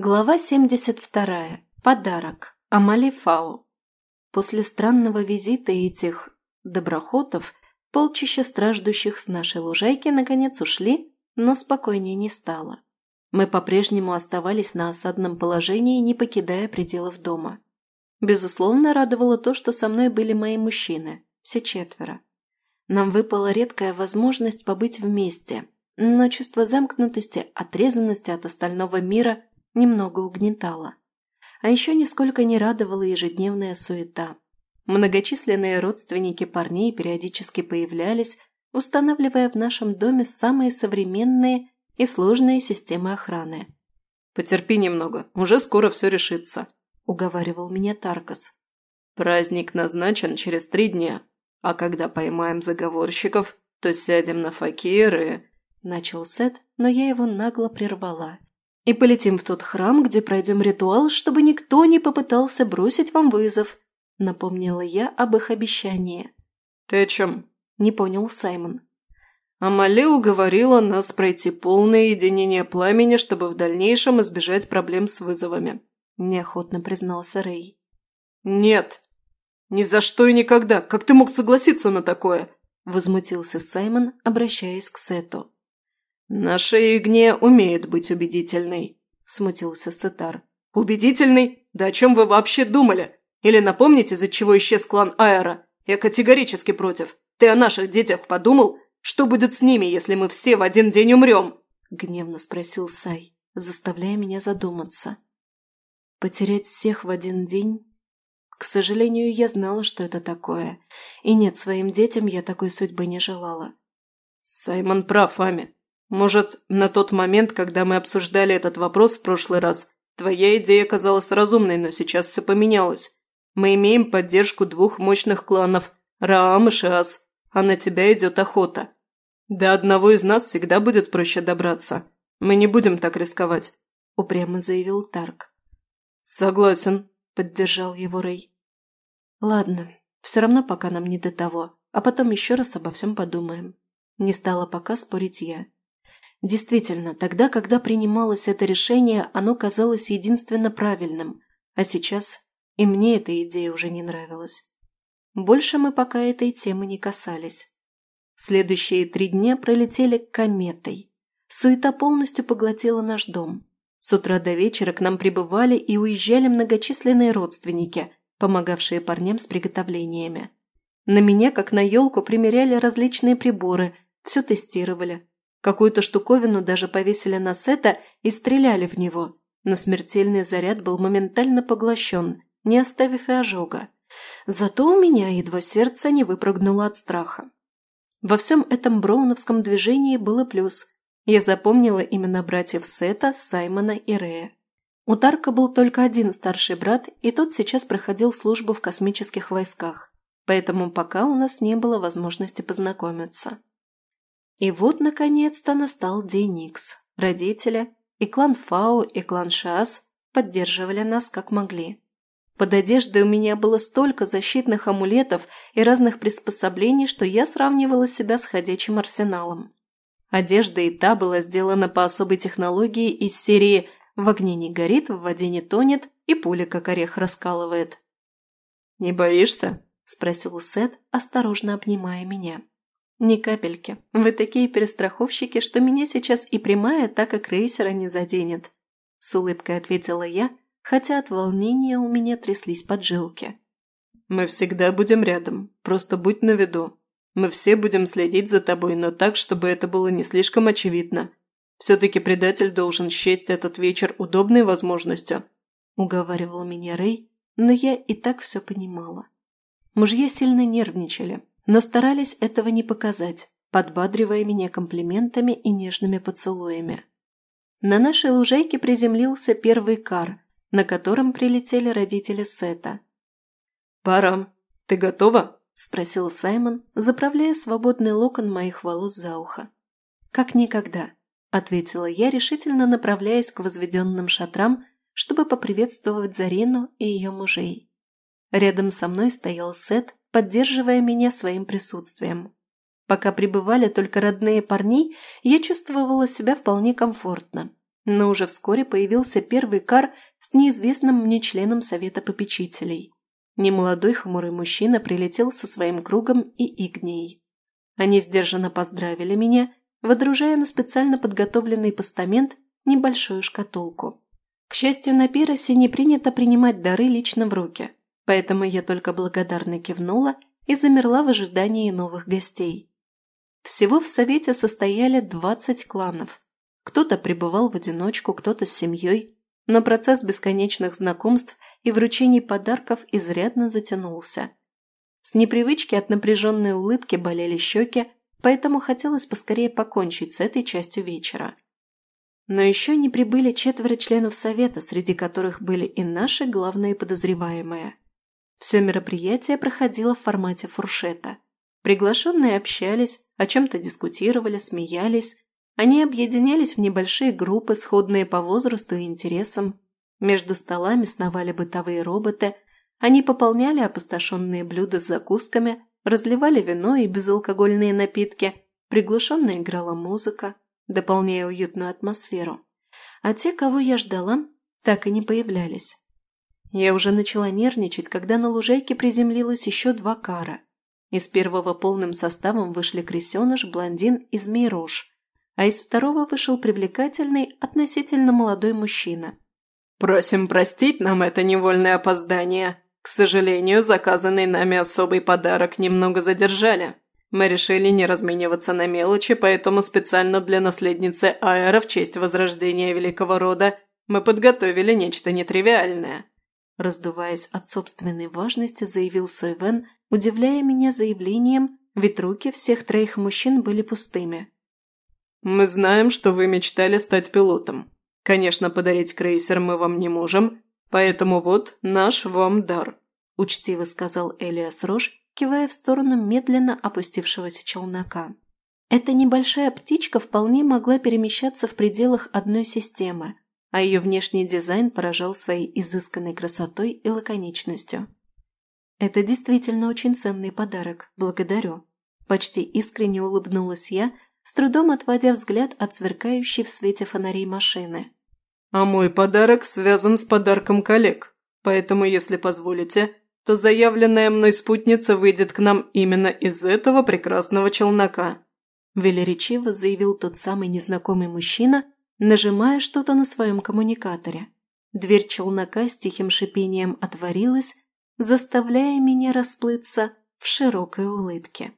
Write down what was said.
Глава 72. Подарок. Амали Фау. После странного визита этих доброхотов полчища страждущих с нашей лужайки наконец ушли, но спокойнее не стало. Мы по-прежнему оставались на осадном положении, не покидая пределов дома. Безусловно, радовало то, что со мной были мои мужчины, все четверо. Нам выпала редкая возможность побыть вместе, но чувство замкнутости, отрезанности от остального мира – немного угнетало. А еще нисколько не радовала ежедневная суета. Многочисленные родственники парней периодически появлялись, устанавливая в нашем доме самые современные и сложные системы охраны. «Потерпи немного, уже скоро все решится», – уговаривал меня Таркас. «Праздник назначен через три дня, а когда поймаем заговорщиков, то сядем на факиры», – начал Сет, но я его нагло прервала и полетим в тот храм, где пройдем ритуал, чтобы никто не попытался бросить вам вызов», – напомнила я об их обещании. «Ты о чем?» – не понял Саймон. Амали уговорила нас пройти полное единение пламени, чтобы в дальнейшем избежать проблем с вызовами», – неохотно признался Рэй. «Нет, ни за что и никогда! Как ты мог согласиться на такое?» – возмутился Саймон, обращаясь к Сету. «Наша Игния умеет быть убедительной», – смутился Сетар. «Убедительный? Да о чем вы вообще думали? Или напомните, из-за чего исчез клан Аэра? Я категорически против. Ты о наших детях подумал? Что будет с ними, если мы все в один день умрем?» – гневно спросил Сай, заставляя меня задуматься. «Потерять всех в один день?» К сожалению, я знала, что это такое. И нет, своим детям я такой судьбы не желала. «Саймон прав, Ами. Может, на тот момент, когда мы обсуждали этот вопрос в прошлый раз, твоя идея казалась разумной, но сейчас все поменялось. Мы имеем поддержку двух мощных кланов – Раам и Шиас, а на тебя идет охота. До одного из нас всегда будет проще добраться. Мы не будем так рисковать», – упрямо заявил Тарк. «Согласен», – поддержал его Рэй. «Ладно, все равно пока нам не до того, а потом еще раз обо всем подумаем». Не стала пока спорить я. Действительно, тогда, когда принималось это решение, оно казалось единственно правильным, а сейчас и мне эта идея уже не нравилась. Больше мы пока этой темы не касались. Следующие три дня пролетели кометой. Суета полностью поглотила наш дом. С утра до вечера к нам прибывали и уезжали многочисленные родственники, помогавшие парням с приготовлениями. На меня, как на елку, примеряли различные приборы, все тестировали, Какую-то штуковину даже повесили на Сета и стреляли в него, но смертельный заряд был моментально поглощен, не оставив и ожога. Зато у меня едва сердце не выпрыгнуло от страха. Во всем этом броуновском движении было плюс. Я запомнила именно братьев Сета, Саймона и Рея. У Тарка был только один старший брат, и тот сейчас проходил службу в космических войсках, поэтому пока у нас не было возможности познакомиться. И вот, наконец-то, настал день Икс. Родители, и клан Фау, и клан Шас поддерживали нас как могли. Под одеждой у меня было столько защитных амулетов и разных приспособлений, что я сравнивала себя с ходячим арсеналом. Одежда и та была сделана по особой технологии из серии «В огне не горит, в воде не тонет и пуля как орех раскалывает». «Не боишься?» – спросил Сет, осторожно обнимая меня. «Ни капельки. Вы такие перестраховщики, что меня сейчас и прямая так и крейсера не заденет», – с улыбкой ответила я, хотя от волнения у меня тряслись поджилки. «Мы всегда будем рядом, просто будь на виду. Мы все будем следить за тобой, но так, чтобы это было не слишком очевидно. Все-таки предатель должен счесть этот вечер удобной возможностью», – уговаривал меня Рэй, но я и так все понимала. Мужья сильно нервничали, но старались этого не показать, подбадривая меня комплиментами и нежными поцелуями. На нашей лужайке приземлился первый кар, на котором прилетели родители Сета. «Пора. Ты готова?» – спросил Саймон, заправляя свободный локон моих волос за ухо. «Как никогда», – ответила я, решительно направляясь к возведенным шатрам, чтобы поприветствовать Зарину и ее мужей. Рядом со мной стоял Сет, поддерживая меня своим присутствием. Пока пребывали только родные парни, я чувствовала себя вполне комфортно. Но уже вскоре появился первый кар с неизвестным мне членом Совета попечителей. Немолодой хмурый мужчина прилетел со своим кругом и игнией. Они сдержанно поздравили меня, водружая на специально подготовленный постамент небольшую шкатулку. К счастью, на пиросе не принято принимать дары лично в руки, поэтому я только благодарно кивнула и замерла в ожидании новых гостей. Всего в совете состояли 20 кланов. Кто-то пребывал в одиночку, кто-то с семьей, но процесс бесконечных знакомств и вручений подарков изрядно затянулся. С непривычки от напряженной улыбки болели щеки, поэтому хотелось поскорее покончить с этой частью вечера. Но еще не прибыли четверо членов совета, среди которых были и наши главные подозреваемые. Все мероприятие проходило в формате фуршета. Приглашенные общались, о чем-то дискутировали, смеялись. Они объединялись в небольшие группы, сходные по возрасту и интересам. Между столами сновали бытовые роботы. Они пополняли опустошенные блюда с закусками, разливали вино и безалкогольные напитки. Приглушенно играла музыка дополняя уютную атмосферу. А те, кого я ждала, так и не появлялись. Я уже начала нервничать, когда на лужайке приземлилось еще два кара. Из первого полным составом вышли крысеныш, блондин и змей-рож, а из второго вышел привлекательный, относительно молодой мужчина. «Просим простить нам это невольное опоздание. К сожалению, заказанный нами особый подарок немного задержали», мы решили не размениваться на мелочи, поэтому специально для наследницы Аэра в честь возрождения великого рода мы подготовили нечто нетривиальное». Раздуваясь от собственной важности, заявил Сойвен, удивляя меня заявлением, ведь руки всех троих мужчин были пустыми. «Мы знаем, что вы мечтали стать пилотом. Конечно, подарить крейсер мы вам не можем, поэтому вот наш вам дар», – учтиво сказал Элиас Рош, кивая в сторону медленно опустившегося челнока. Эта небольшая птичка вполне могла перемещаться в пределах одной системы, а ее внешний дизайн поражал своей изысканной красотой и лаконичностью. «Это действительно очень ценный подарок, благодарю», – почти искренне улыбнулась я, с трудом отводя взгляд от сверкающей в свете фонарей машины. «А мой подарок связан с подарком коллег, поэтому, если позволите, то заявленная мной спутница выйдет к нам именно из этого прекрасного челнока», – велеречиво заявил тот самый незнакомый мужчина, нажимая что-то на своем коммуникаторе. Дверь челнока с тихим шипением отворилась, заставляя меня расплыться в широкой улыбке.